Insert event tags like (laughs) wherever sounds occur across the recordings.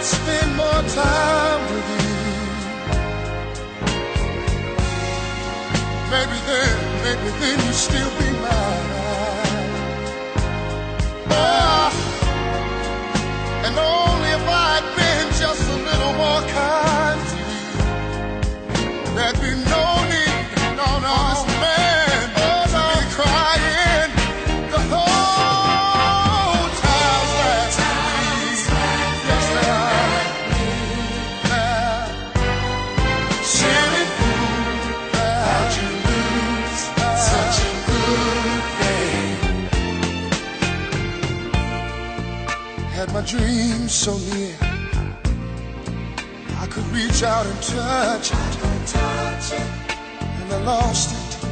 if I had spent more time with you, maybe then, maybe then you'd still be so near, I could reach out and touch it, Touch it. and I lost it,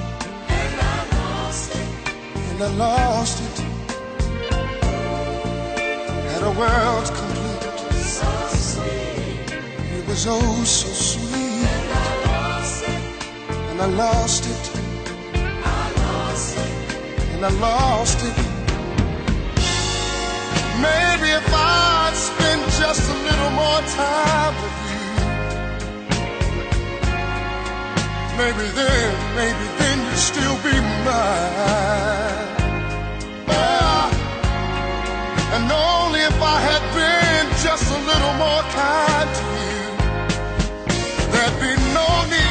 and I lost it. And I lost it. Had a world complete. It was oh so sweet. And I lost it. And I lost it. Maybe if I'd more time with you. Maybe then, maybe then you'd still be mine. Ah. And only if I had been just a little more kind to you, there'd be no need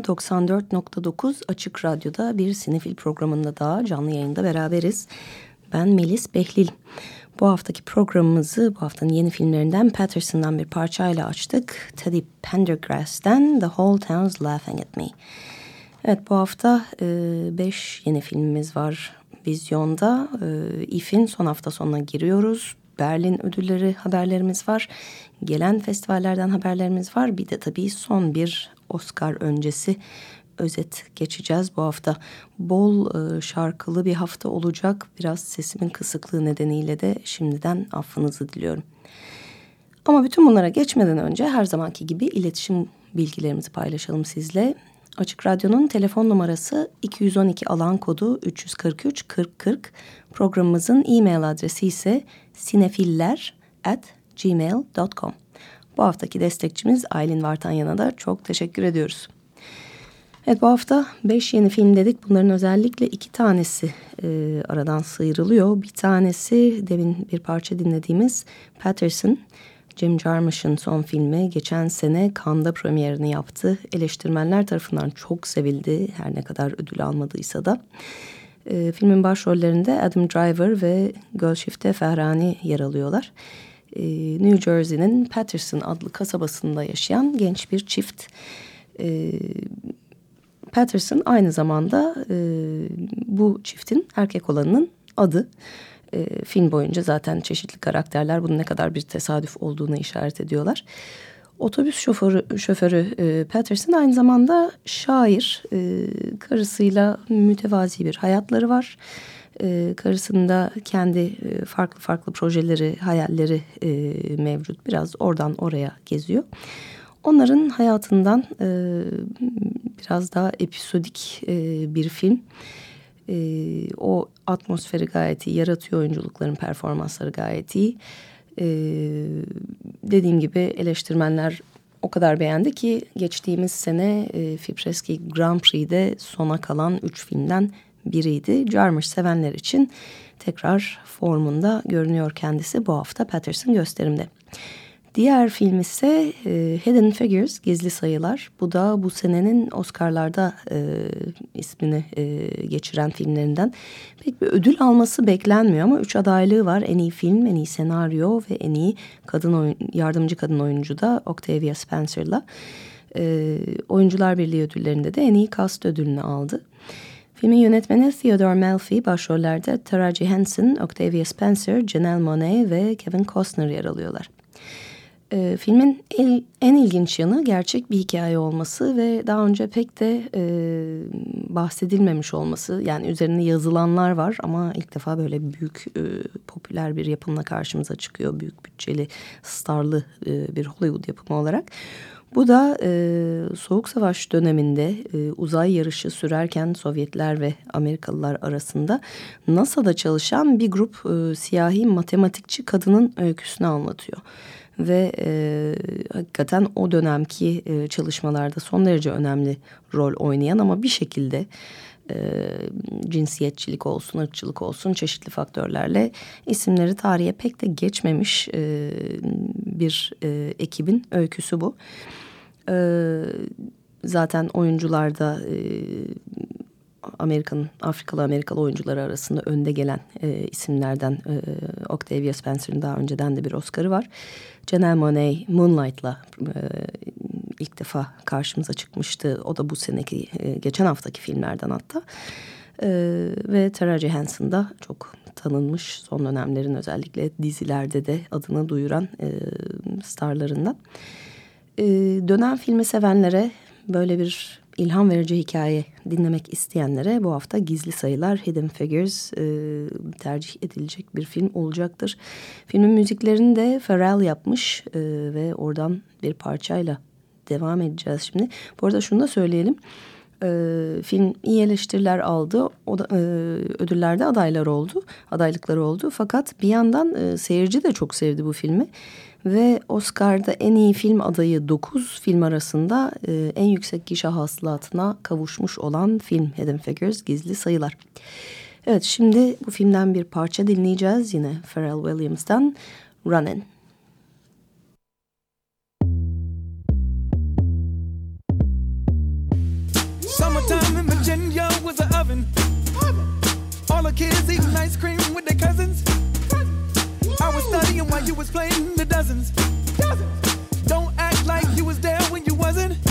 94.9 Açık Radyo'da bir sinefil programında daha canlı yayında beraberiz. Ben Melis Behlil. Bu haftaki programımızı bu haftanın yeni filmlerinden Patterson'dan bir parçayla açtık. Teddy Pendergrass'ten The Whole Town's Laughing at Me. Evet bu hafta e, beş yeni filmimiz var vizyonda. E, İF'in son hafta sonuna giriyoruz. Berlin ödülleri haberlerimiz var. Gelen festivallerden haberlerimiz var. Bir de tabii son bir Oscar öncesi özet geçeceğiz bu hafta. Bol e, şarkılı bir hafta olacak. Biraz sesimin kısıklığı nedeniyle de şimdiden affınızı diliyorum. Ama bütün bunlara geçmeden önce her zamanki gibi iletişim bilgilerimizi paylaşalım sizle. Açık Radyo'nun telefon numarası 212 alan kodu 343 4040. Programımızın e-mail adresi ise sinefiller at gmail.com. Bu haftaki destekçimiz Aylin Vartanyan'a da çok teşekkür ediyoruz. Evet bu hafta beş yeni film dedik. Bunların özellikle iki tanesi e, aradan sıyrılıyor. Bir tanesi demin bir parça dinlediğimiz Patterson. Jim Jarmusch'ın son filmi geçen sene Cannes'da premierini yaptı. Eleştirmenler tarafından çok sevildi her ne kadar ödül almadıysa da. E, filmin başrollerinde Adam Driver ve Gülşifte Fehrani yer alıyorlar. E, New Jersey'nin Patterson adlı kasabasında yaşayan genç bir çift. E, Patterson aynı zamanda e, bu çiftin erkek olanının adı. E, film boyunca zaten çeşitli karakterler bunun ne kadar bir tesadüf olduğunu işaret ediyorlar. Otobüs şoförü, şoförü e, Patterson aynı zamanda şair. E, karısıyla mütevazi bir hayatları var. Karısında kendi e, farklı farklı projeleri, hayalleri e, mevcut. Biraz oradan oraya geziyor. Onların hayatından e, biraz daha episodik e, bir film. E, o atmosferi gayet iyi, yaratıyor oyunculukların performansları gayet iyi. E, dediğim gibi eleştirmenler o kadar beğendi ki geçtiğimiz sene e, Fipreski Grand Prix'de sona kalan üç filmden biriydi. Jarmusch sevenler için tekrar formunda görünüyor kendisi bu hafta Patterson gösterimde. Diğer film ise e, Hidden Figures, Gizli Sayılar. Bu da bu senenin Oscar'larda e, ismini e, geçiren filmlerinden. Pek bir ödül alması beklenmiyor ama üç adaylığı var. En iyi film, en iyi senaryo ve en iyi kadın oyun, yardımcı kadın oyuncu da Octavia Spencer'la. E, Oyuncular Birliği ödüllerinde de en iyi cast ödülünü aldı. Filmin yönetmeni Theodore Melfi, başrollerde Taraji Henson, Octavia Spencer, Janelle Monáe ve Kevin Costner yer alıyorlar. E, filmin el, en ilginç yanı gerçek bir hikaye olması ve daha önce pek de e, bahsedilmemiş olması. Yani üzerine yazılanlar var ama ilk defa böyle büyük e, popüler bir yapımla karşımıza çıkıyor. Büyük bütçeli, starlı e, bir Hollywood yapımı olarak. Bu da e, Soğuk Savaş döneminde e, uzay yarışı sürerken Sovyetler ve Amerikalılar arasında NASA'da çalışan bir grup e, siyahi matematikçi kadının öyküsünü anlatıyor ve e, hakikaten o dönemki e, çalışmalarda son derece önemli rol oynayan ama bir şekilde e, cinsiyetçilik olsun, ırkçılık olsun çeşitli faktörlerle isimleri tarihe pek de geçmemiş e, bir e, ekibin öyküsü bu. E, zaten oyuncularda e, Amerikan, Afrikalı Amerikalı oyuncuları arasında önde gelen e, isimlerden e, Octavia Spencer'ın daha önceden de bir Oscar'ı var. Janelle Monáe Moonlight'la e, ilk defa karşımıza çıkmıştı. O da bu seneki, e, geçen haftaki filmlerden hatta. E, ve Taraji Henson da çok tanınmış son dönemlerin özellikle dizilerde de adını duyuran e, starlarından. E, dönem filmi sevenlere böyle bir ilham verici hikaye dinlemek isteyenlere bu hafta Gizli Sayılar Hidden Figures e, tercih edilecek bir film olacaktır. Filmin müziklerini de Pharrell yapmış e, ve oradan bir parçayla devam edeceğiz şimdi. Bu arada şunu da söyleyelim. E, film iyi eleştiriler aldı. O da, e, ödüllerde adaylar oldu. Adaylıkları oldu. Fakat bir yandan e, seyirci de çok sevdi bu filmi. Ve Oscar'da en iyi film adayı 9 film arasında e, en yüksek gişe hasılatına kavuşmuş olan film Hidden Figures Gizli Sayılar. Evet şimdi bu filmden bir parça dinleyeceğiz yine Pharrell Williams'tan Runnin'. Virginia was an oven. All the kids eating ice cream with their cousins. I was studying while you was playing the dozens. Don't act like you was there when you wasn't.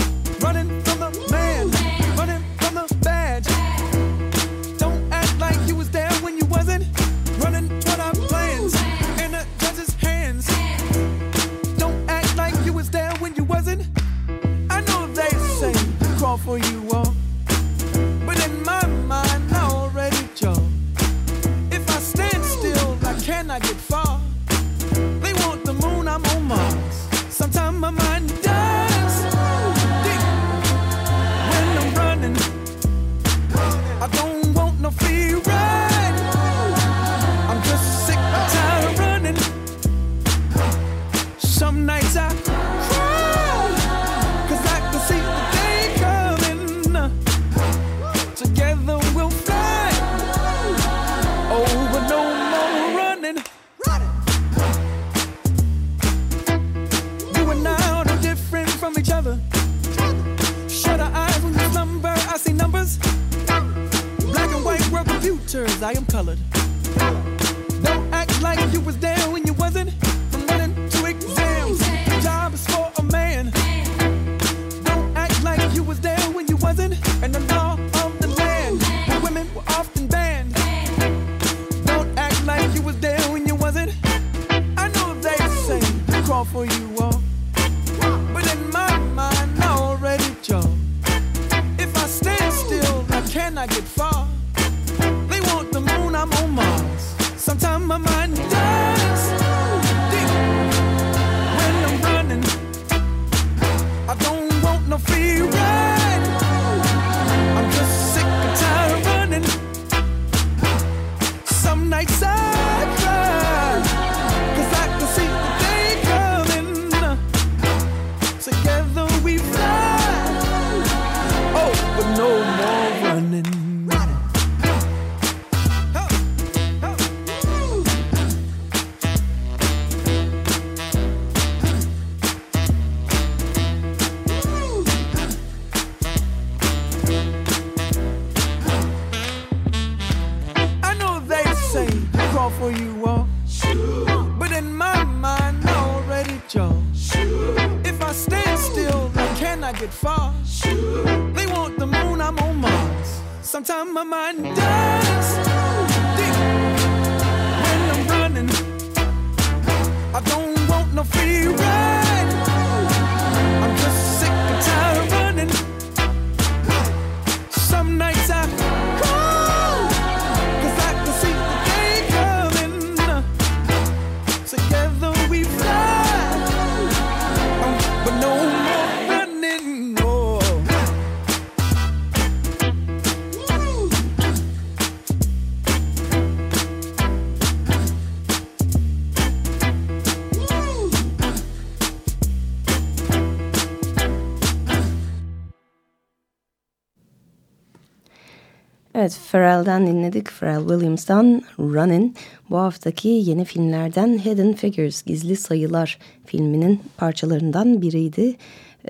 Pharrell'den dinledik. Pharrell Williams'tan Runnin'. Bu haftaki yeni filmlerden Hidden Figures, Gizli Sayılar filminin parçalarından biriydi.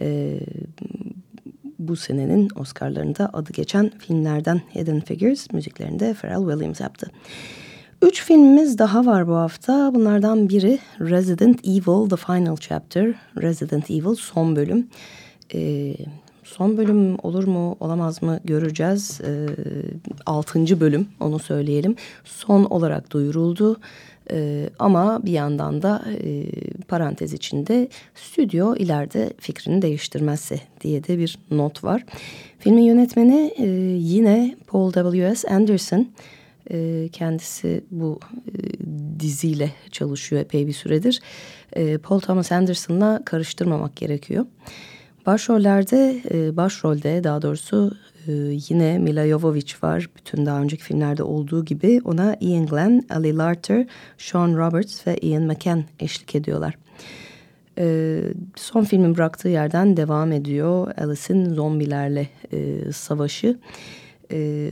Ee, bu senenin Oscar'larında adı geçen filmlerden Hidden Figures, müziklerini de Pharrell Williams yaptı. Üç filmimiz daha var bu hafta. Bunlardan biri Resident Evil The Final Chapter. Resident Evil son bölüm. Ee, son bölüm olur mu olamaz mı göreceğiz. Ee, altıncı bölüm onu söyleyelim. Son olarak duyuruldu. Ee, ama bir yandan da e, parantez içinde stüdyo ileride fikrini değiştirmezse diye de bir not var. Filmin yönetmeni e, yine Paul W.S. Anderson. E, kendisi bu e, diziyle çalışıyor epey bir süredir. E, Paul Thomas Anderson'la karıştırmamak gerekiyor. Başrollerde, e, başrolde daha doğrusu e, yine Mila Jovovich var. Bütün daha önceki filmlerde olduğu gibi ona Ian Glenn, Ali Larter, Sean Roberts ve Ian McKellen eşlik ediyorlar. E, son filmin bıraktığı yerden devam ediyor Alice'in zombilerle savaşı.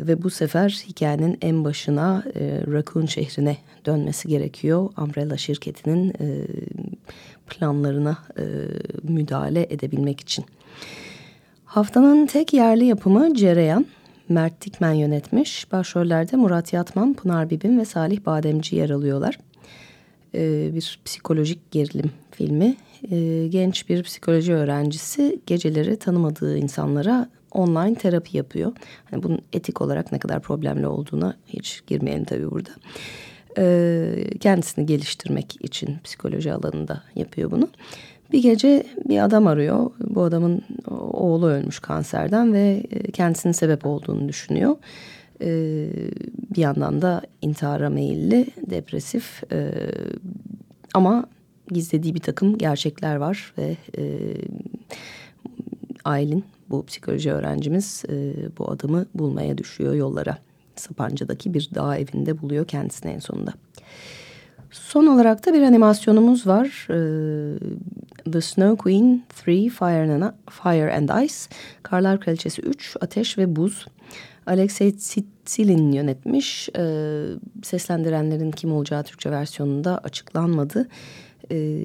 Ve bu sefer hikayenin en başına e, Raccoon şehrine dönmesi gerekiyor. Umbrella şirketinin planlarına e, müdahale edebilmek için. Haftanın tek yerli yapımı Cereyan. Mert Dikmen yönetmiş. Başrollerde Murat Yatman, Pınar Bibin ve Salih Bademci yer alıyorlar. Ee, bir psikolojik gerilim filmi. Ee, genç bir psikoloji öğrencisi geceleri tanımadığı insanlara online terapi yapıyor. Hani bunun etik olarak ne kadar problemli olduğuna hiç girmeyelim tabii burada. Ee, kendisini geliştirmek için psikoloji alanında yapıyor bunu. Bir gece bir adam arıyor. Bu adamın oğlu ölmüş kanserden ve e, kendisinin sebep olduğunu düşünüyor. Ee, bir yandan da intihara meyilli, depresif e, ama gizlediği bir takım gerçekler var ve e, Aylin bu psikoloji öğrencimiz e, bu adamı bulmaya düşüyor yollara. Sapanca'daki bir dağ evinde buluyor kendisini en sonunda. Son olarak da bir animasyonumuz var. E, The Snow Queen 3 Fire and, Ice, Karlar Kraliçesi 3 Ateş ve Buz. Alexei Tsilin yönetmiş. E, seslendirenlerin kim olacağı Türkçe versiyonunda açıklanmadı e,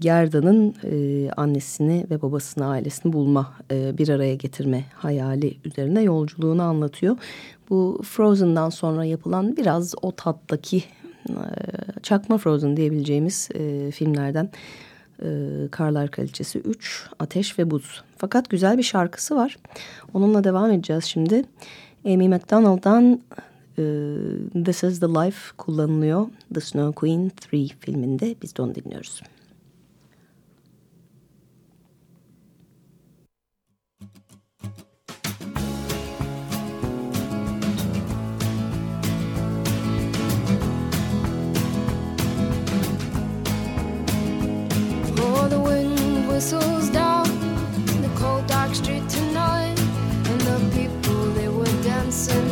Gerda'nın e, annesini ve babasını ailesini bulma e, bir araya getirme hayali üzerine yolculuğunu anlatıyor. Bu Frozen'dan sonra yapılan biraz o tattaki e, çakma Frozen diyebileceğimiz e, filmlerden e, Karlar Kraliçesi 3 Ateş ve Buz. Fakat güzel bir şarkısı var. Onunla devam edeceğiz şimdi. Amy McDonald'dan This is the Life kullanılıyor. The Snow Queen 3 filminde biz de onu dinliyoruz. Whistles down the cold dark street tonight, and the people they were dancing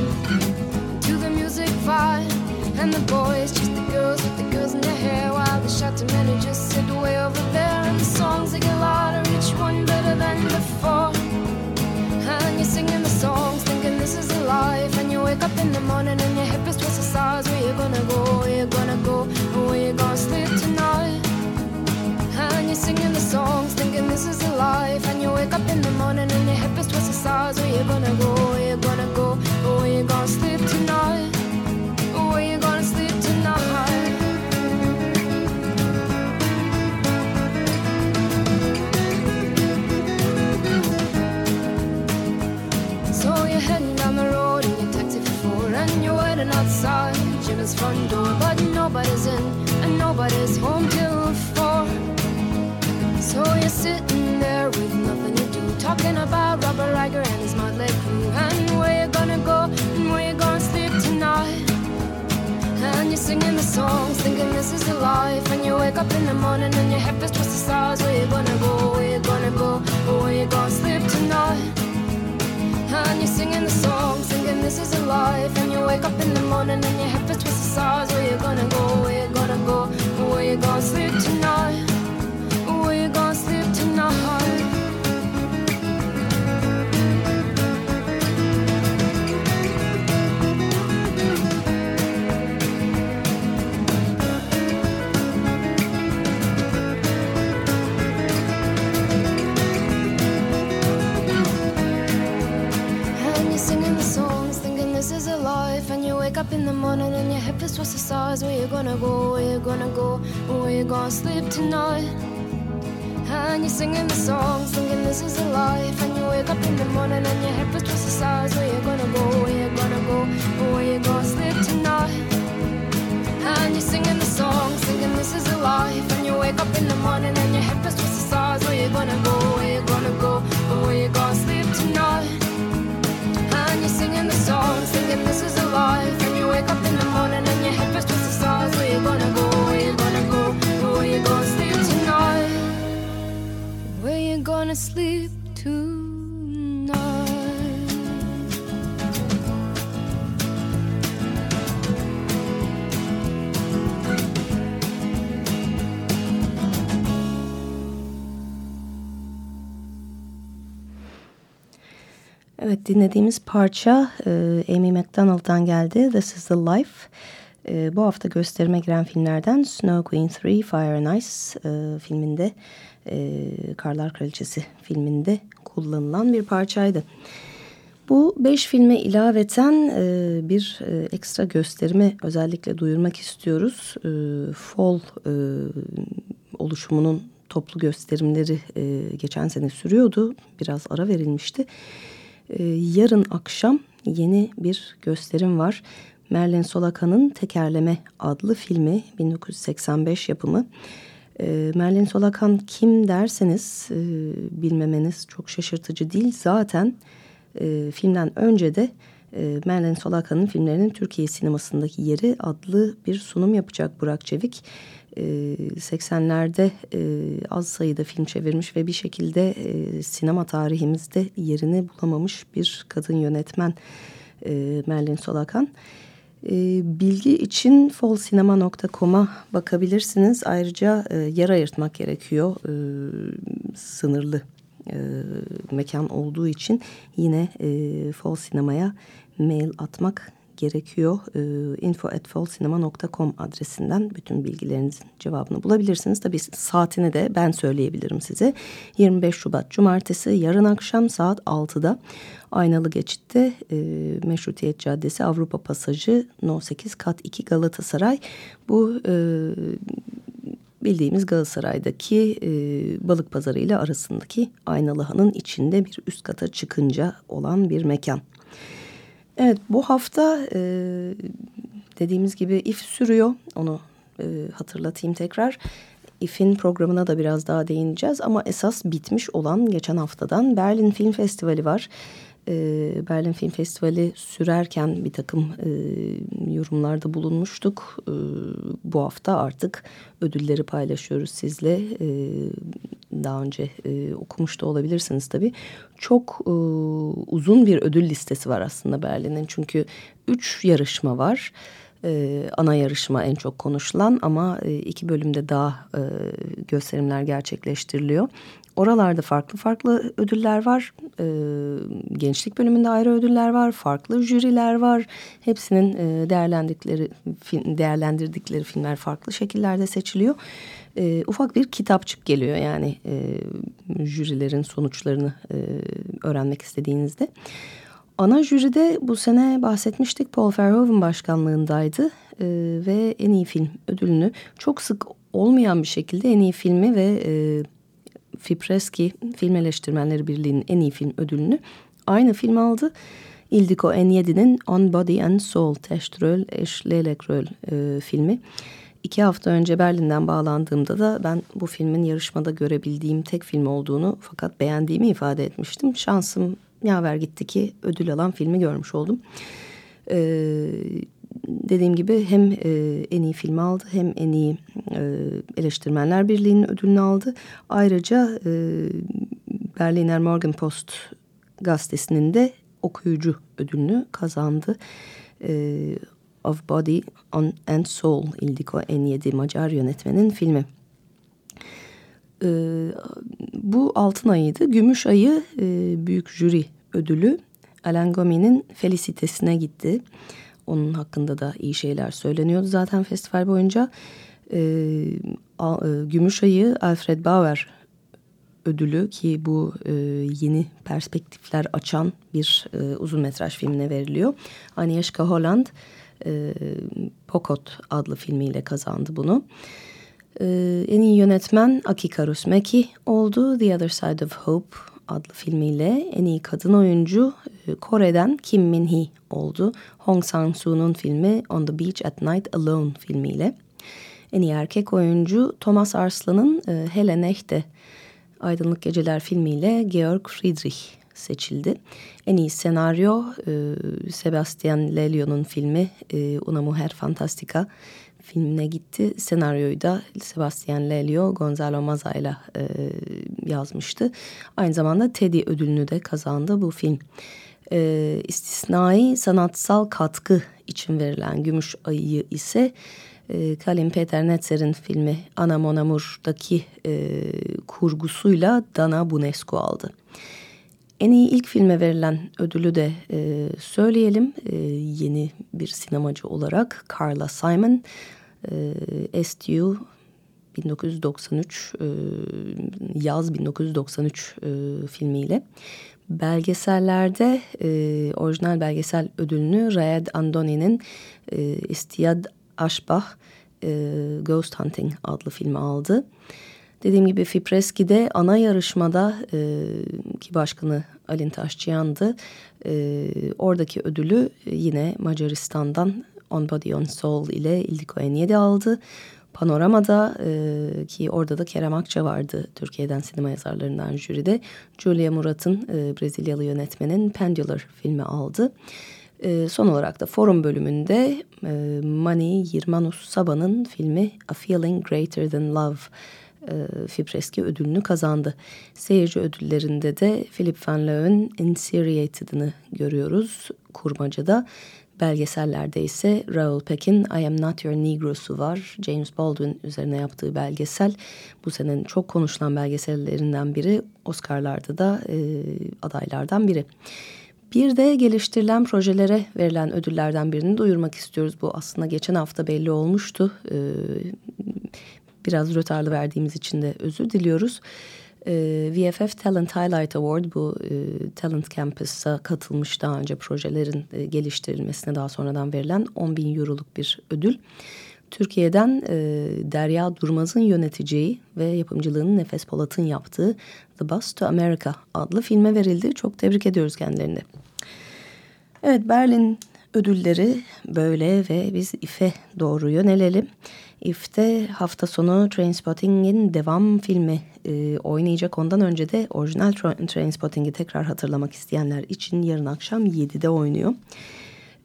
to the music fine. And the boys just the girls with the girls in their hair. While the men just sit way over there. And the songs they get louder, each one better than before. And you're singing the songs, thinking this is a life. And you wake up in the morning and outside front door, but nobody's in and nobody's home till four. So you're sitting there with nothing to do, talking about Robert Riger and his motley crew, and where you gonna go and where you gonna sleep tonight. And you're singing the songs, thinking this is the life. And you wake up in the morning and your head feels twisted sides. Where you gonna go? Where you gonna go? Or where you gonna sleep tonight? You're singing the song, singing this is a life. And you wake up in the morning and your head feels twisted sides. Where you gonna go? Where you gonna go? Where you gonna sleep tonight? Where you gonna sleep tonight? In the morning and your head is twice the size. Where you gonna go? Where you gonna go? Where you gonna sleep tonight? And you're singing the song, thinking this is a life. And you wake up in the morning and your head is twice the size. Where you gonna go? Where you gonna go? Where you gonna sleep tonight? And you're singing the song, thinking this is a life. And you wake up in the morning sleep tonight? Evet dinlediğimiz parça e, Amy McDonald'dan geldi. This is the Life. E, bu hafta gösterime giren filmlerden Snow Queen 3 Fire and Ice e, filminde e, Karlar Kraliçesi filminde kullanılan bir parçaydı. Bu beş filme ilaveten e, bir e, ekstra gösterimi özellikle duyurmak istiyoruz. E, Fall e, oluşumunun toplu gösterimleri e, geçen sene sürüyordu. Biraz ara verilmişti. E, yarın akşam yeni bir gösterim var. Merlin Solaka'nın Tekerleme adlı filmi 1985 yapımı. E, Merlin Solakan kim derseniz e, bilmemeniz çok şaşırtıcı değil. Zaten e, filmden önce de e, Merlin Solaka'nın filmlerinin Türkiye sinemasındaki yeri adlı bir sunum yapacak Burak Çevik. E, 80'lerde e, az sayıda film çevirmiş ve bir şekilde e, sinema tarihimizde yerini bulamamış bir kadın yönetmen e, Merlin Solakan. E, bilgi için folsinema.com'a bakabilirsiniz. Ayrıca e, yer ayırtmak gerekiyor. E, sınırlı e, mekan olduğu için yine e, Fall Sinema'ya mail atmak gerekiyor. E, info.folsinema.com adresinden bütün bilgilerinizin cevabını bulabilirsiniz. Tabii saatini de ben söyleyebilirim size. 25 Şubat Cumartesi yarın akşam saat 6'da Aynalı Geçit'te e, Meşrutiyet Caddesi Avrupa Pasajı No 8 Kat 2 Galatasaray. Bu e, bildiğimiz Galatasaray'daki e, balık pazarı ile arasındaki Aynalıhan'ın içinde bir üst kata çıkınca olan bir mekan. Evet bu hafta e, dediğimiz gibi if sürüyor onu e, hatırlatayım tekrar. İF'in programına da biraz daha değineceğiz ama esas bitmiş olan geçen haftadan Berlin Film Festivali var e, Berlin Film Festivali sürerken bir takım e, yorumlarda bulunmuştuk. E, bu hafta artık ödülleri paylaşıyoruz sizle. E, daha önce e, okumuş da olabilirsiniz tabii. Çok e, uzun bir ödül listesi var aslında Berlin'in. Çünkü üç yarışma var. Ee, ana yarışma en çok konuşulan ama e, iki bölümde daha e, gösterimler gerçekleştiriliyor. Oralarda farklı farklı ödüller var. E, gençlik bölümünde ayrı ödüller var. Farklı jüriler var. Hepsinin e, değerlendirdikleri, değerlendirdikleri filmler farklı şekillerde seçiliyor. E, ufak bir kitapçık geliyor yani e, jürilerin sonuçlarını e, öğrenmek istediğinizde. Ana jüride bu sene bahsetmiştik Paul Verhoeven başkanlığındaydı e, ve en iyi film ödülünü çok sık olmayan bir şekilde en iyi filmi ve e, Fipreski Film Eleştirmenleri Birliği'nin en iyi film ödülünü aynı film aldı. Ildiko N7'nin On Body and Soul Teştröl Eş Lelekröl e, filmi. İki hafta önce Berlin'den bağlandığımda da ben bu filmin yarışmada görebildiğim tek film olduğunu fakat beğendiğimi ifade etmiştim. Şansım yaver gitti ki ödül alan filmi görmüş oldum. Ee, dediğim gibi hem e, en iyi filmi aldı hem en iyi e, eleştirmenler birliğinin ödülünü aldı. Ayrıca e, Berliner Morgenpost gazetesinin de okuyucu ödülünü kazandı. E, of Body and Soul Ildiko N7 Macar yönetmenin filmi. E, bu altın ayıydı. Gümüş ayı e, büyük jüri ödülü Alain Gomi'nin Felicitesine gitti. Onun hakkında da iyi şeyler söyleniyordu zaten festival boyunca. E, a, e, Gümüşay'ı Alfred Bauer ödülü ki bu e, yeni perspektifler açan bir e, uzun metraj filmine veriliyor. Agnieszka Holland e, Pokot adlı filmiyle kazandı bunu. E, en iyi yönetmen Aki Kaurismäki oldu. The Other Side of Hope adlı filmiyle en iyi kadın oyuncu e, Kore'den Kim Min Hee oldu. Hong Sang-soo'nun filmi On the Beach at Night Alone filmiyle. En iyi erkek oyuncu Thomas Arslan'ın e, Hele Nechte Aydınlık Geceler filmiyle Georg Friedrich seçildi. En iyi senaryo e, Sebastian Lelio'nun filmi Una Mujer Fantastica filmine gitti. Senaryoyu da Sebastian Lelio Gonzalo Maza ile yazmıştı. Aynı zamanda Teddy ödülünü de kazandı bu film. E, istisnai sanatsal katkı için verilen Gümüş Ayı ise e, Kalim Peter Netzer'in filmi Ana Mon Amour'daki e, kurgusuyla Dana Bunescu aldı. En iyi ilk filme verilen ödülü de e, söyleyelim. E, yeni bir sinemacı olarak Carla Simon, e, Estu 1993 e, yaz 1993 e, filmiyle. Belgesellerde e, orijinal belgesel ödülünü Rayed Andoni'nin e, İstiyad Aşbah e, Ghost Hunting adlı filmi aldı. Dediğim gibi Fipreski'de ana yarışmada e, ki başkanı Alin Taşçıyan'dı. E, oradaki ödülü yine Macaristan'dan On Body On Soul ile Ildiko Enyedi aldı. Panorama'da e, ki orada da Kerem Akça vardı Türkiye'den sinema yazarlarından jüride. Julia Murat'ın e, Brezilyalı yönetmenin Pendular filmi aldı. E, son olarak da forum bölümünde e, Mani Yirmanus Saba'nın filmi A Feeling Greater Than Love e, Fipreski ödülünü kazandı. Seyirci ödüllerinde de Philip Van Leeuwen Inseriated'ını görüyoruz kurmacada. Belgesellerde ise Raoul Peck'in I Am Not Your Negro'su var. James Baldwin üzerine yaptığı belgesel. Bu senenin çok konuşulan belgesellerinden biri. Oscar'larda da e, adaylardan biri. Bir de geliştirilen projelere verilen ödüllerden birini duyurmak istiyoruz. Bu aslında geçen hafta belli olmuştu. E, biraz rötarlı verdiğimiz için de özür diliyoruz. E, VFF Talent Highlight Award bu e, Talent Campus'a katılmış daha önce projelerin e, geliştirilmesine daha sonradan verilen 10 bin euroluk bir ödül. Türkiye'den e, Derya Durmaz'ın yöneteceği ve yapımcılığını Nefes Polat'ın yaptığı The Bus to America adlı filme verildi. Çok tebrik ediyoruz kendilerini. Evet Berlin ödülleri böyle ve biz İF'e doğru yönelelim. İF'te hafta sonu Trainspotting'in devam filmi e, oynayacak. Ondan önce de orijinal Trainspotting'i tekrar hatırlamak isteyenler için yarın akşam 7'de oynuyor.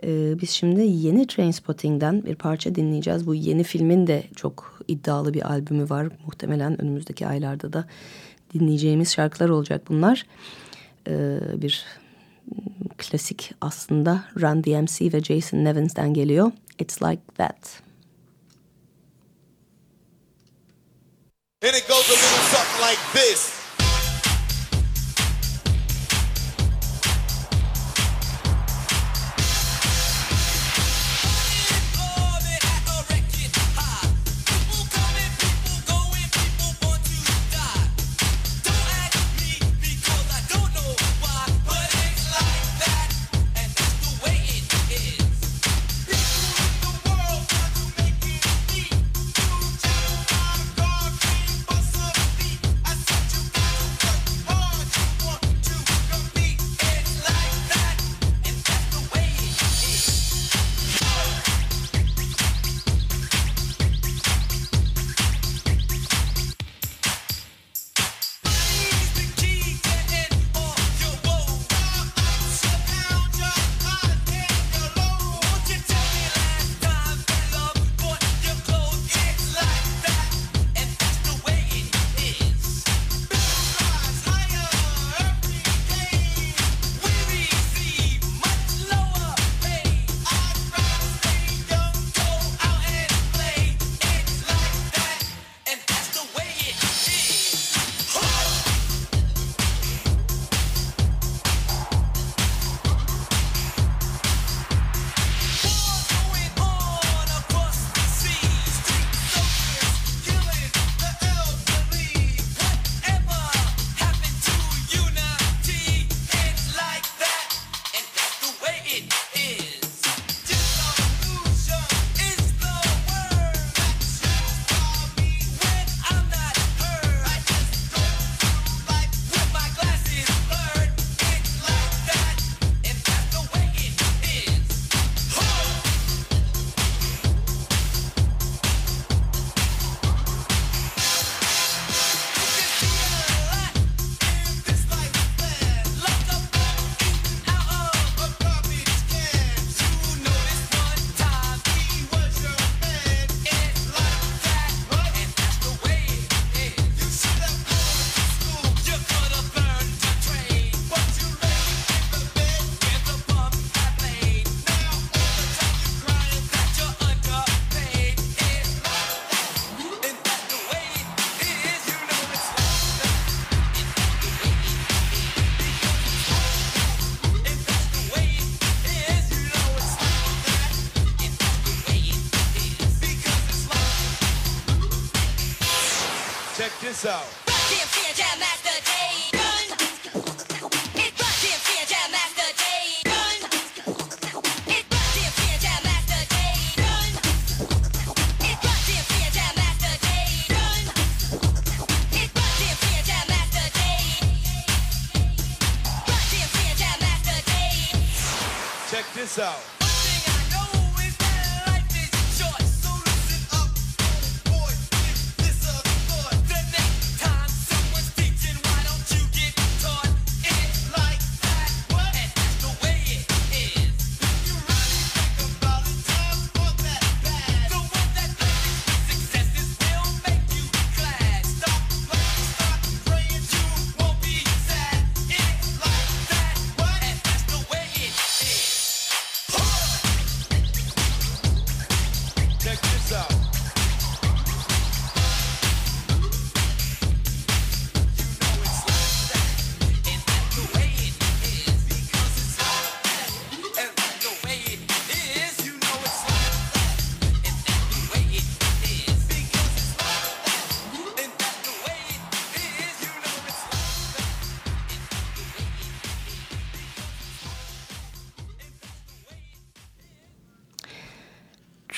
E, biz şimdi yeni Trainspotting'den bir parça dinleyeceğiz. Bu yeni filmin de çok iddialı bir albümü var. Muhtemelen önümüzdeki aylarda da dinleyeceğimiz şarkılar olacak bunlar. E, bir klasik aslında Run DMC ve Jason Nevins'ten geliyor. It's Like That. And it goes a little something like this.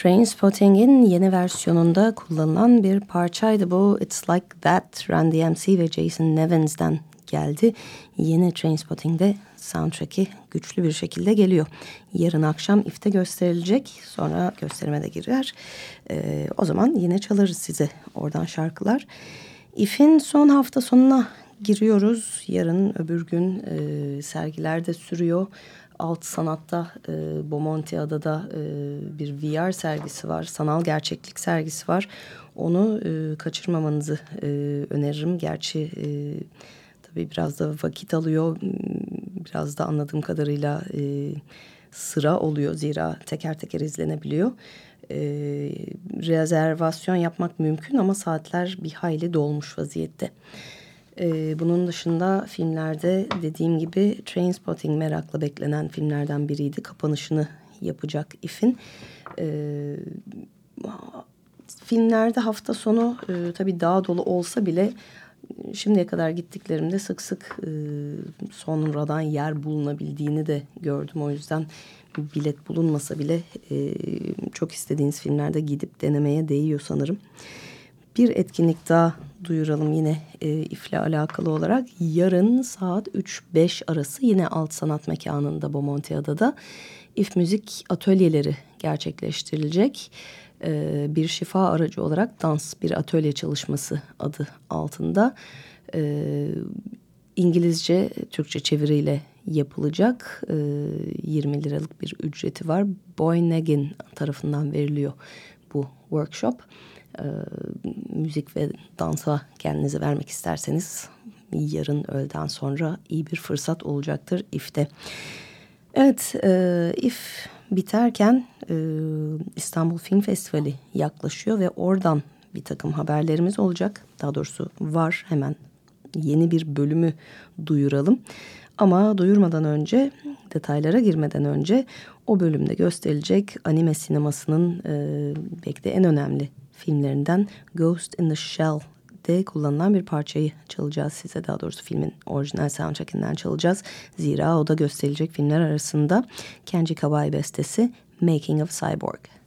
Trainspotting'in yeni versiyonunda kullanılan bir parçaydı bu. It's Like That, Randy MC ve Jason Nevins'den geldi. Yeni Trainspotting'de soundtrack'i güçlü bir şekilde geliyor. Yarın akşam ifte gösterilecek. Sonra gösterime de girer. Ee, o zaman yine çalarız size oradan şarkılar. If'in son hafta sonuna giriyoruz. Yarın öbür gün e, sergiler de sürüyor. Alt Sanat'ta e, Bomonti Adada e, bir VR sergisi var. Sanal gerçeklik sergisi var. Onu e, kaçırmamanızı e, öneririm. Gerçi e, tabii biraz da vakit alıyor. Biraz da anladığım kadarıyla e, sıra oluyor. Zira teker teker izlenebiliyor. E, rezervasyon yapmak mümkün ama saatler bir hayli dolmuş vaziyette. Ee, bunun dışında filmlerde dediğim gibi Trainspotting merakla beklenen filmlerden biriydi. Kapanışını yapacak If'in. Ee, filmlerde hafta sonu e, tabii daha dolu olsa bile şimdiye kadar gittiklerimde sık sık e, sonradan yer bulunabildiğini de gördüm. O yüzden bilet bulunmasa bile e, çok istediğiniz filmlerde gidip denemeye değiyor sanırım. Bir etkinlik daha duyuralım yine e, İF'le alakalı olarak. Yarın saat 3-5 arası yine Alt Sanat Mekanı'nda Bomontiada'da İF Müzik atölyeleri gerçekleştirilecek. E, bir şifa aracı olarak dans bir atölye çalışması adı altında. E, İngilizce, Türkçe çeviriyle yapılacak. E, 20 liralık bir ücreti var. Boy Negin tarafından veriliyor bu workshop e, müzik ve dansa kendinizi vermek isterseniz yarın öğleden sonra iyi bir fırsat olacaktır İF'te. Evet, e, İF biterken e, İstanbul Film Festivali yaklaşıyor ve oradan bir takım haberlerimiz olacak. Daha doğrusu var hemen yeni bir bölümü duyuralım. Ama duyurmadan önce, detaylara girmeden önce o bölümde gösterilecek anime sinemasının e, belki de en önemli filmlerinden Ghost in the Shell de kullanılan bir parçayı çalacağız size. Daha doğrusu filmin orijinal soundtrackinden çalacağız. Zira o da gösterilecek filmler arasında Kenji Kawai bestesi Making of Cyborg.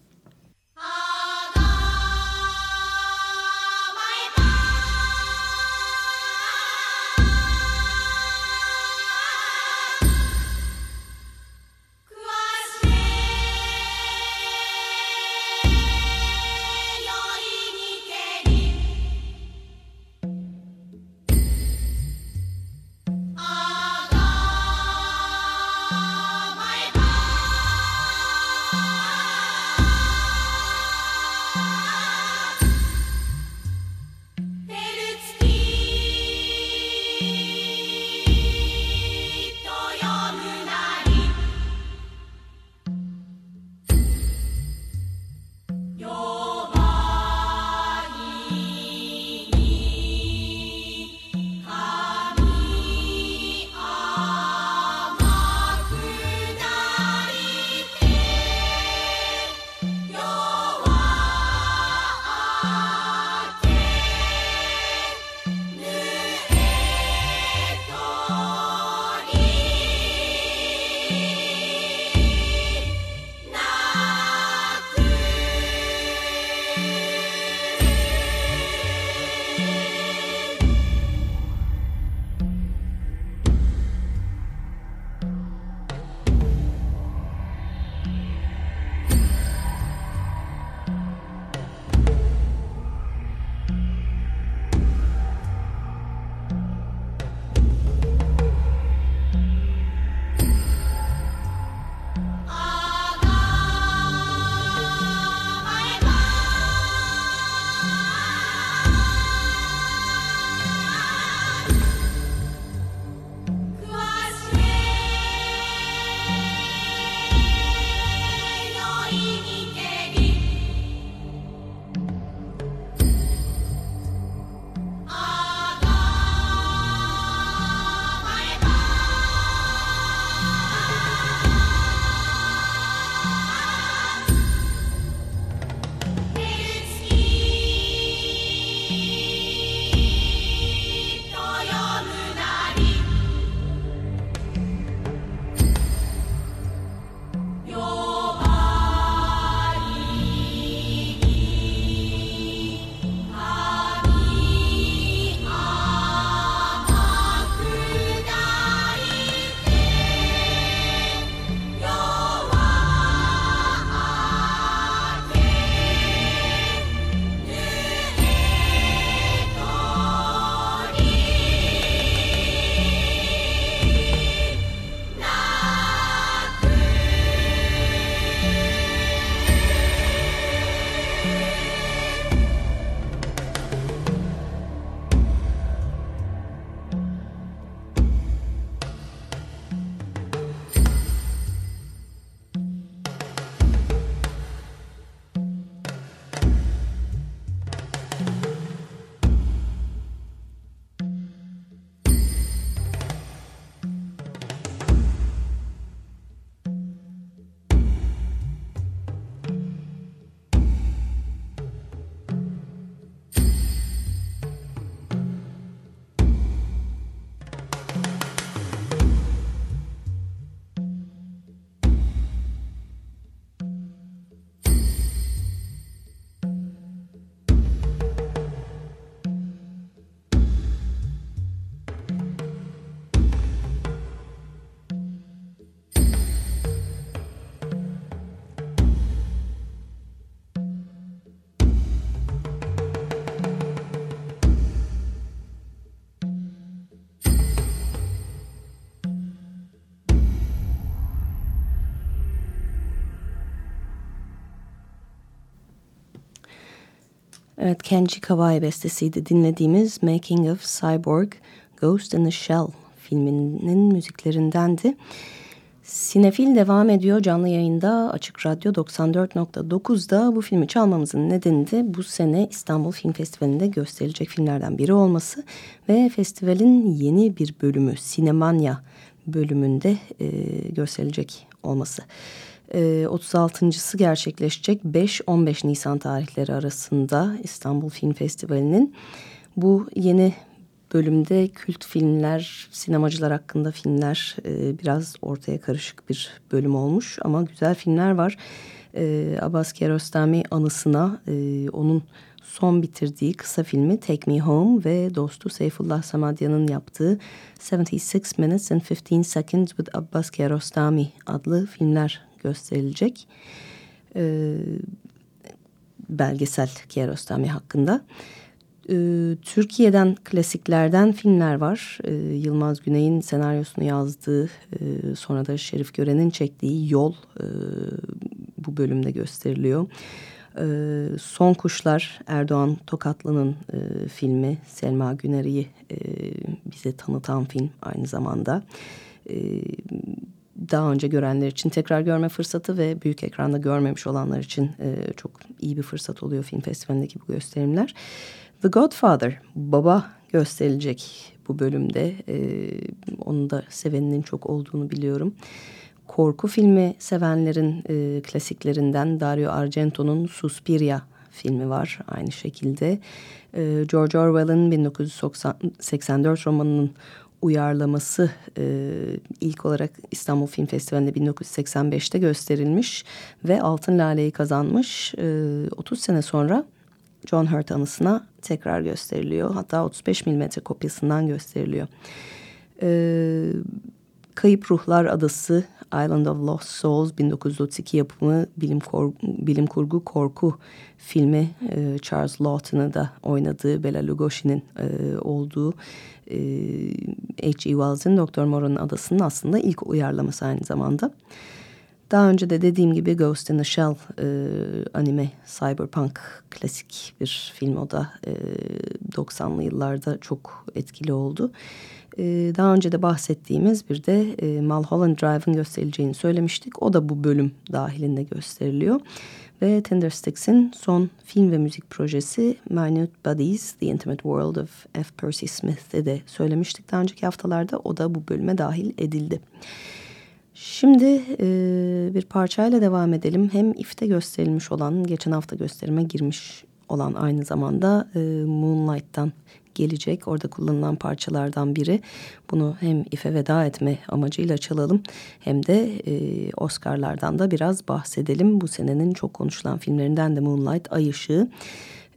Evet Kenji Kawai bestesiydi dinlediğimiz Making of Cyborg Ghost in the Shell filminin müziklerindendi. Sinefil devam ediyor canlı yayında Açık Radyo 94.9'da bu filmi çalmamızın nedeni de bu sene İstanbul Film Festivali'nde gösterilecek filmlerden biri olması ve festivalin yeni bir bölümü Sinemanya bölümünde e, gösterilecek olması. E, 36.sı gerçekleşecek 5-15 Nisan tarihleri arasında İstanbul Film Festivali'nin bu yeni bölümde kült filmler, sinemacılar hakkında filmler e, biraz ortaya karışık bir bölüm olmuş ama güzel filmler var. E, Abbas Kiarostami anısına e, onun son bitirdiği kısa filmi Take Me Home ve dostu Seyfullah Samadyan'ın yaptığı 76 Minutes and 15 Seconds with Abbas Kiarostami adlı filmler gösterilecek. E, belgesel Kiarostami hakkında. E, Türkiye'den klasiklerden filmler var. E, Yılmaz Güney'in senaryosunu yazdığı, e, sonra da Şerif Gören'in çektiği Yol e, bu bölümde gösteriliyor. E, Son Kuşlar Erdoğan Tokatlı'nın e, filmi Selma Güner'i e, bize tanıtan film aynı zamanda. E, daha önce görenler için tekrar görme fırsatı ve büyük ekranda görmemiş olanlar için e, çok iyi bir fırsat oluyor film festivalindeki bu gösterimler. The Godfather, baba gösterilecek bu bölümde. Ee, onun da seveninin çok olduğunu biliyorum. Korku filmi sevenlerin e, klasiklerinden Dario Argento'nun Suspiria filmi var aynı şekilde. Ee, George Orwell'ın 1984 romanının uyarlaması e, ilk olarak İstanbul Film Festivali'nde 1985'te gösterilmiş ve Altın Lale'yi kazanmış. E, 30 sene sonra John Hurt anısına tekrar gösteriliyor. Hatta 35 milimetre kopyasından gösteriliyor. Ee, Kayıp Ruhlar Adası Island of Lost Souls 1932 yapımı bilim, kor, bilim kurgu korku filmi e, Charles Lawton'ı da oynadığı Bela Lugosi'nin e, olduğu e, H.E. Wells'in Doktor Moreau'nun adasının aslında ilk uyarlaması aynı zamanda. Daha önce de dediğim gibi Ghost in the Shell e, anime cyberpunk klasik bir film o da e, 90'lı yıllarda çok etkili oldu. E, daha önce de bahsettiğimiz bir de e, Mulholland Drive'ın gösterileceğini söylemiştik. O da bu bölüm dahilinde gösteriliyor. Ve Tindersticks'in son film ve müzik projesi Minute Bodies, The Intimate World of F. Percy Smith'te de söylemiştik daha önceki haftalarda. O da bu bölüme dahil edildi. Şimdi e, bir parçayla devam edelim. Hem ifte gösterilmiş olan, geçen hafta gösterime girmiş olan aynı zamanda e, Moonlight'tan gelecek. Orada kullanılan parçalardan biri. Bunu hem ife veda etme amacıyla çalalım hem de e, Oscar'lardan da biraz bahsedelim. Bu senenin çok konuşulan filmlerinden de Moonlight, Ay Işığı.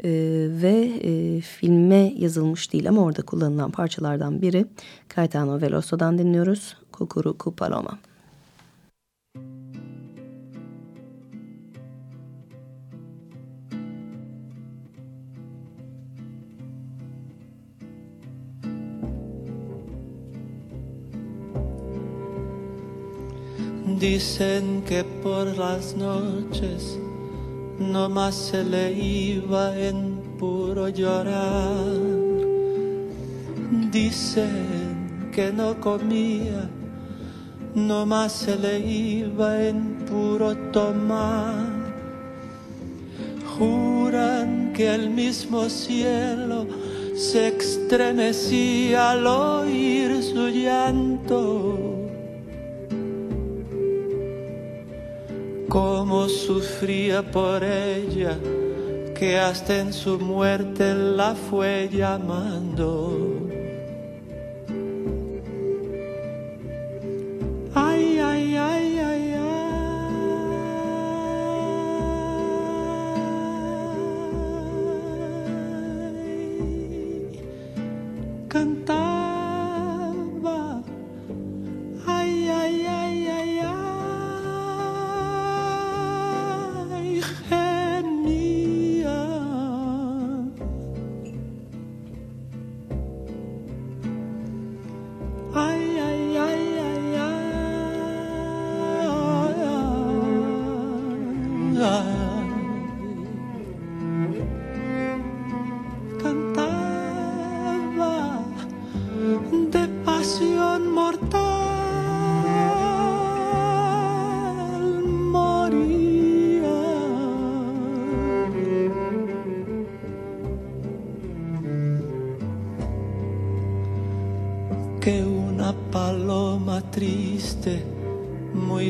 Ee, ve e, filme yazılmış değil ama orada kullanılan parçalardan biri Caetano Veloso'dan dinliyoruz. Kukuruku Paloma. Dicen que por las noches no más se le iba en puro llorar. Dicen que no comía, no más se le iba en puro tomar. Juran que el mismo cielo se estremecía al oír su llanto cómo sufría por ella, que hasta en su muerte la fue llamando.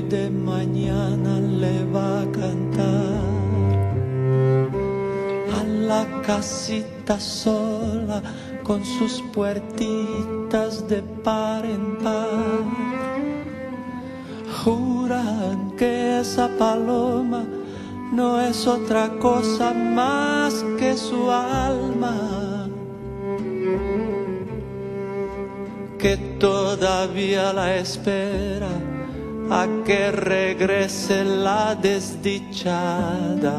De mañana le va a cantar a la casita sola con sus puertitas de par en par. Juran que esa paloma no es otra cosa más que su alma. Que todavía la espera a que regrese la desdichada.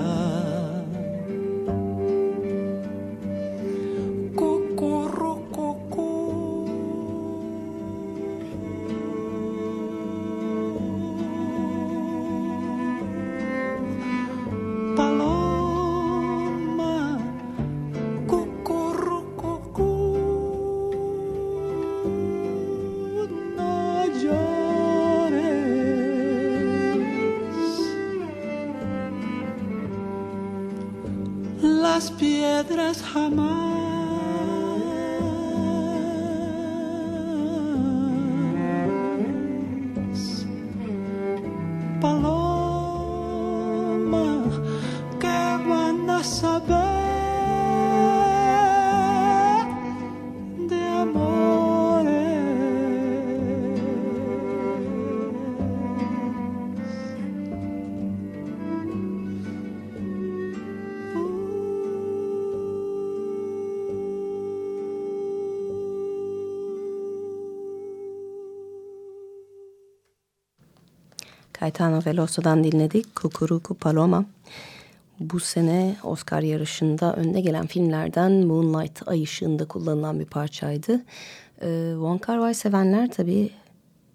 Caetano Veloso'dan dinledik. Kukuruku Paloma. Bu sene Oscar yarışında önde gelen filmlerden Moonlight Ay ışığında kullanılan bir parçaydı. Ee, Wong Kar Wai sevenler tabii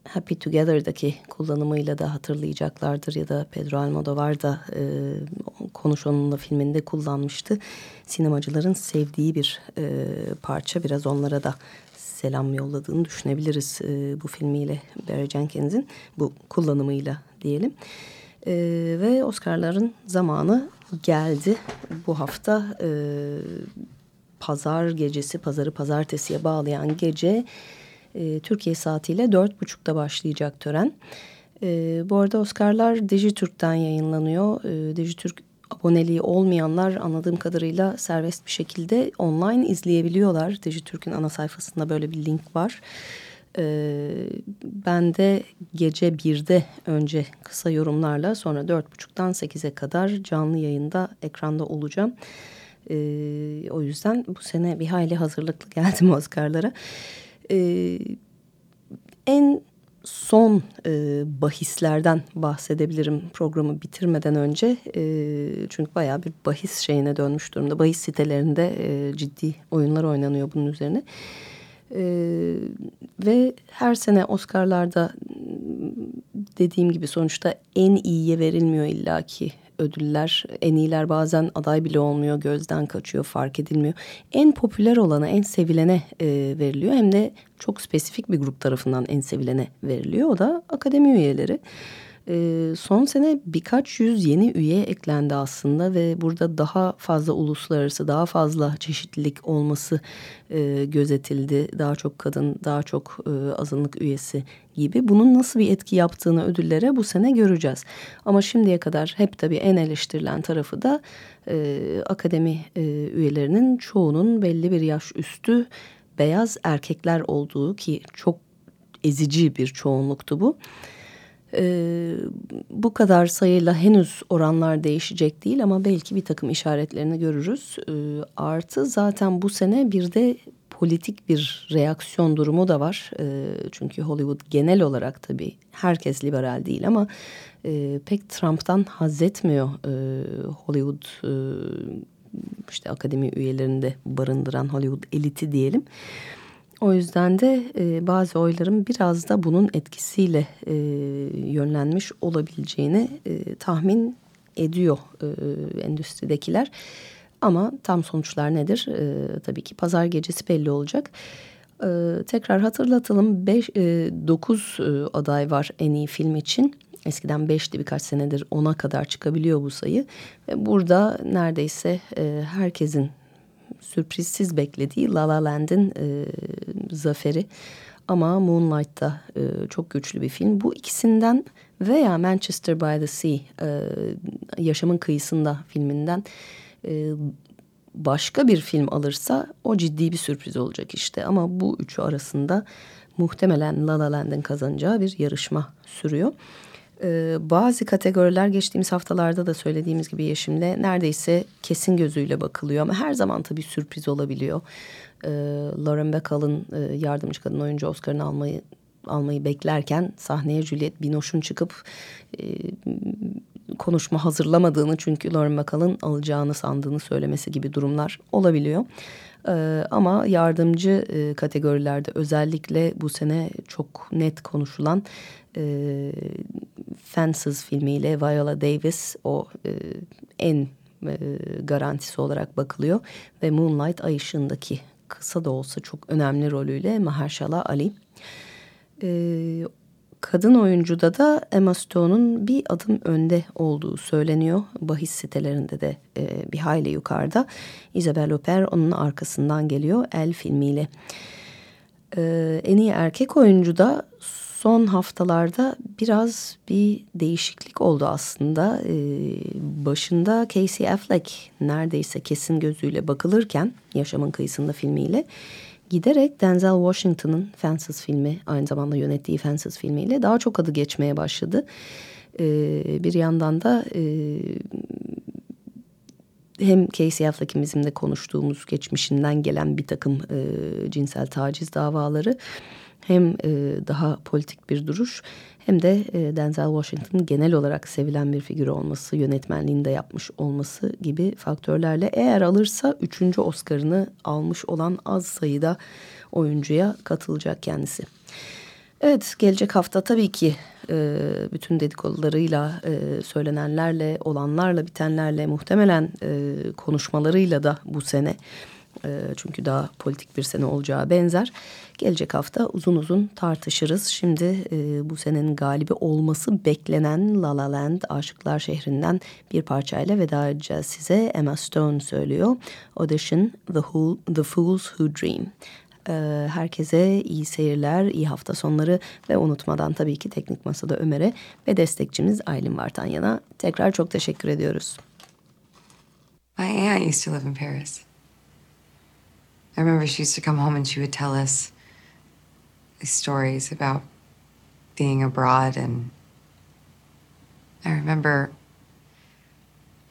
Happy Together'daki kullanımıyla da hatırlayacaklardır ya da Pedro Almodovar da e, Konuş Onunla filminde kullanmıştı. Sinemacıların sevdiği bir e, parça biraz onlara da selam yolladığını düşünebiliriz e, bu filmiyle Barry Jenkins'in bu kullanımıyla diyelim. E, ve Oscar'ların zamanı geldi. Bu hafta e, pazar gecesi, pazarı pazartesiye bağlayan gece e, Türkiye saatiyle dört buçukta başlayacak tören. E, bu arada Oscar'lar Dijitürk'ten yayınlanıyor. E, Dijitürk aboneliği olmayanlar anladığım kadarıyla serbest bir şekilde online izleyebiliyorlar. Dijitürk'ün ana sayfasında böyle bir link var. Ee, ben de gece birde önce kısa yorumlarla sonra dört buçuktan sekize kadar canlı yayında ekranda olacağım. Ee, o yüzden bu sene bir hayli hazırlıklı geldim (laughs) Oscar'lara. Ee, en son e, bahislerden bahsedebilirim programı bitirmeden önce. E, çünkü bayağı bir bahis şeyine dönmüş durumda. Bahis sitelerinde e, ciddi oyunlar oynanıyor bunun üzerine. E, ve her sene Oscar'larda dediğim gibi sonuçta en iyiye verilmiyor illaki ödüller. En iyiler bazen aday bile olmuyor, gözden kaçıyor, fark edilmiyor. En popüler olana, en sevilene e, veriliyor. Hem de çok spesifik bir grup tarafından en sevilene veriliyor. O da akademi üyeleri. E, son sene birkaç yüz yeni üye eklendi aslında ve burada daha fazla uluslararası, daha fazla çeşitlilik olması e, gözetildi. Daha çok kadın, daha çok e, azınlık üyesi gibi. Bunun nasıl bir etki yaptığını ödüllere bu sene göreceğiz. Ama şimdiye kadar hep tabii en eleştirilen tarafı da e, akademi e, üyelerinin çoğunun belli bir yaş üstü beyaz erkekler olduğu ki çok ezici bir çoğunluktu bu. Ee, bu kadar sayıyla henüz oranlar değişecek değil ama belki bir takım işaretlerini görürüz. Ee, artı zaten bu sene bir de politik bir reaksiyon durumu da var. Ee, çünkü Hollywood genel olarak tabii herkes liberal değil ama e, pek Trump'tan haz etmiyor e, Hollywood e, işte akademi üyelerinde barındıran Hollywood eliti diyelim. O yüzden de e, bazı oyların biraz da bunun etkisiyle e, yönlenmiş olabileceğini e, tahmin ediyor e, endüstridekiler. Ama tam sonuçlar nedir? E, tabii ki pazar gecesi belli olacak. Ee, tekrar hatırlatalım 9 e, e, aday var en iyi film için. Eskiden 5'ti birkaç senedir 10'a kadar çıkabiliyor bu sayı. Burada neredeyse e, herkesin sürprizsiz beklediği La La Land'in e, zaferi. Ama Moonlight'ta e, çok güçlü bir film. Bu ikisinden veya Manchester by the Sea, e, Yaşamın Kıyısında filminden e, başka bir film alırsa o ciddi bir sürpriz olacak işte. Ama bu üçü arasında muhtemelen La La Land'in kazanacağı bir yarışma sürüyor. Ee, bazı kategoriler geçtiğimiz haftalarda da söylediğimiz gibi Yeşim'le neredeyse kesin gözüyle bakılıyor. Ama her zaman tabii sürpriz olabiliyor. Ee, Lauren Bacall'ın e, yardımcı kadın oyuncu Oscar'ını almayı almayı beklerken sahneye Juliette Binoche'un çıkıp e, konuşma hazırlamadığını çünkü Lauren Bacall'ın alacağını sandığını söylemesi gibi durumlar olabiliyor. Ee, ama yardımcı e, kategorilerde özellikle bu sene çok net konuşulan e, Fences filmiyle Viola Davis o e, en e, garantisi olarak bakılıyor. Ve Moonlight Ay ışığındaki kısa da olsa çok önemli rolüyle Mahershala Ali. E, kadın oyuncuda da Emma Stone'un bir adım önde olduğu söyleniyor. Bahis sitelerinde de e, bir hayli yukarıda. Isabelle Huppert onun arkasından geliyor El filmiyle. E, en iyi erkek oyuncu da son haftalarda biraz bir değişiklik oldu aslında. Ee, başında Casey Affleck neredeyse kesin gözüyle bakılırken Yaşamın Kıyısında filmiyle giderek Denzel Washington'ın Fences filmi aynı zamanda yönettiği Fences filmiyle daha çok adı geçmeye başladı. Ee, bir yandan da e, hem Casey Affleck'in bizim konuştuğumuz geçmişinden gelen bir takım e, cinsel taciz davaları hem e, daha politik bir duruş hem de e, Denzel Washington genel olarak sevilen bir figür olması, yönetmenliğinde yapmış olması gibi faktörlerle eğer alırsa üçüncü Oscar'ını almış olan az sayıda oyuncuya katılacak kendisi. Evet gelecek hafta tabii ki e, bütün dedikodularıyla, e, söylenenlerle, olanlarla, bitenlerle muhtemelen e, konuşmalarıyla da bu sene çünkü daha politik bir sene olacağı benzer. Gelecek hafta uzun uzun tartışırız. Şimdi e, bu senenin galibi olması beklenen La La Land Aşıklar Şehri'nden bir parçayla veda edeceğiz size. Emma Stone söylüyor. Audition The, Who, The Fools Who Dream. Ee, herkese iyi seyirler, iyi hafta sonları ve unutmadan tabii ki Teknik Masa'da Ömer'e ve destekçimiz Aylin Vartanyan'a tekrar çok teşekkür ediyoruz. My aunt used to live in Paris. I remember she used to come home and she would tell us stories about being abroad. And I remember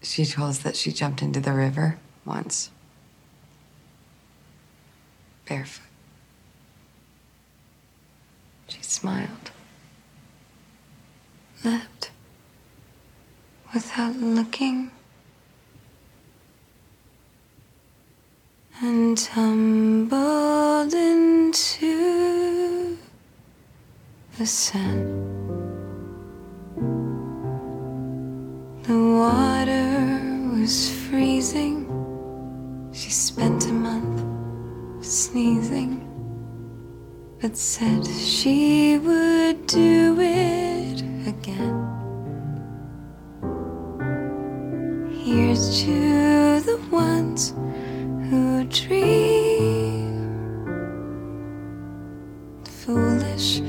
she told us that she jumped into the river once, barefoot. She smiled, left without looking. And tumbled into the sun. The water was freezing. She spent a month sneezing, but said she would do it again. Here's to the ones who dream, foolish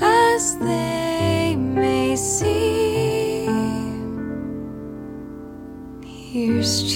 as they may seem. Here's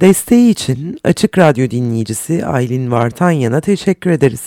Desteği için Açık Radyo dinleyicisi Aylin Vartanyan'a teşekkür ederiz.